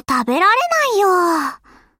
食べられない。